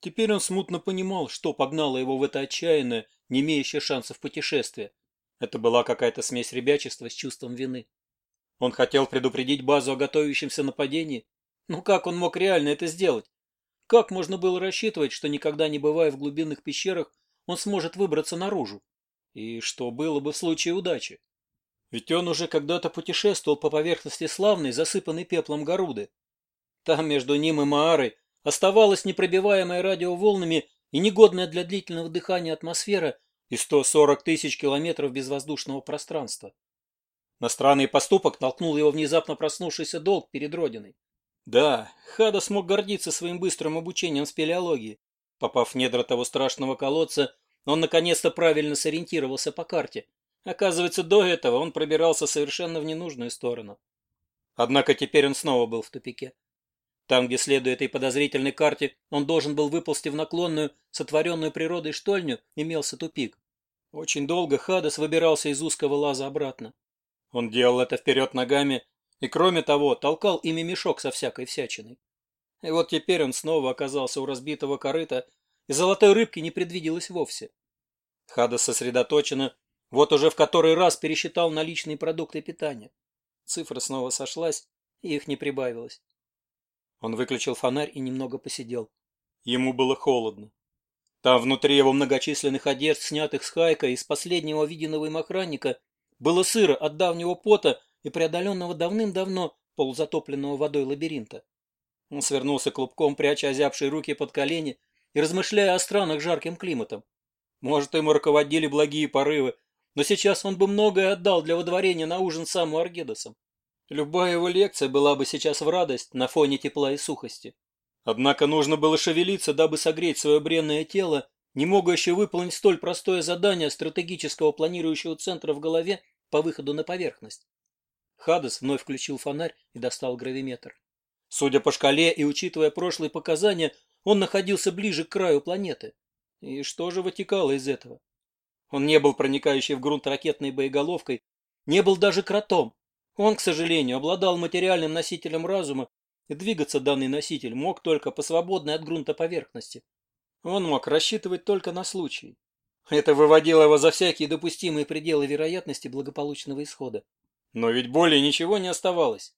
Теперь он смутно понимал, что погнало его в это отчаянное, не имеющее шансов путешествие. Это была какая-то смесь ребячества с чувством вины. Он хотел предупредить базу о готовящемся нападении. Но как он мог реально это сделать? Как можно было рассчитывать, что никогда не бывая в глубинных пещерах, он сможет выбраться наружу? И что было бы в случае удачи? Ведь он уже когда-то путешествовал по поверхности славной, засыпанной пеплом Горуды. Там между ним и Маарой оставалась непробиваемая радиоволнами и негодная для длительного дыхания атмосфера и 140 тысяч километров безвоздушного пространства. На странный поступок толкнул его внезапно проснувшийся долг перед Родиной. Да, Хада смог гордиться своим быстрым обучением спелеологии. Попав в недра того страшного колодца, он наконец-то правильно сориентировался по карте. Оказывается, до этого он пробирался совершенно в ненужную сторону. Однако теперь он снова был в тупике. Там, где, следуя этой подозрительной карте, он должен был выползти в наклонную, сотворенную природой штольню, имелся тупик. Очень долго Хадас выбирался из узкого лаза обратно. Он делал это вперед ногами и, кроме того, толкал ими мешок со всякой всячиной. И вот теперь он снова оказался у разбитого корыта, и золотой рыбки не предвиделось вовсе. Хадас сосредоточенно, вот уже в который раз пересчитал наличные продукты питания. Цифра снова сошлась, и их не прибавилось. Он выключил фонарь и немного посидел. Ему было холодно. Там внутри его многочисленных одежд, снятых с хайка из последнего виденного им охранника, было сыро от давнего пота и преодоленного давным-давно полузатопленного водой лабиринта. Он свернулся клубком, пряча озябшие руки под колени и размышляя о странах жарким климатом. Может, ему руководили благие порывы, но сейчас он бы многое отдал для водворения на ужин саму Аргедосом. Любая его лекция была бы сейчас в радость на фоне тепла и сухости. Однако нужно было шевелиться, дабы согреть свое бренное тело, не могущее выполнить столь простое задание стратегического планирующего центра в голове по выходу на поверхность. Хадес вновь включил фонарь и достал гравиметр. Судя по шкале и учитывая прошлые показания, он находился ближе к краю планеты. И что же вытекало из этого? Он не был проникающий в грунт ракетной боеголовкой, не был даже кротом, он, к сожалению, обладал материальным носителем разума, и двигаться данный носитель мог только по свободной от грунта поверхности. Он мог рассчитывать только на случай. Это выводило его за всякие допустимые пределы вероятности благополучного исхода. Но ведь более ничего не оставалось.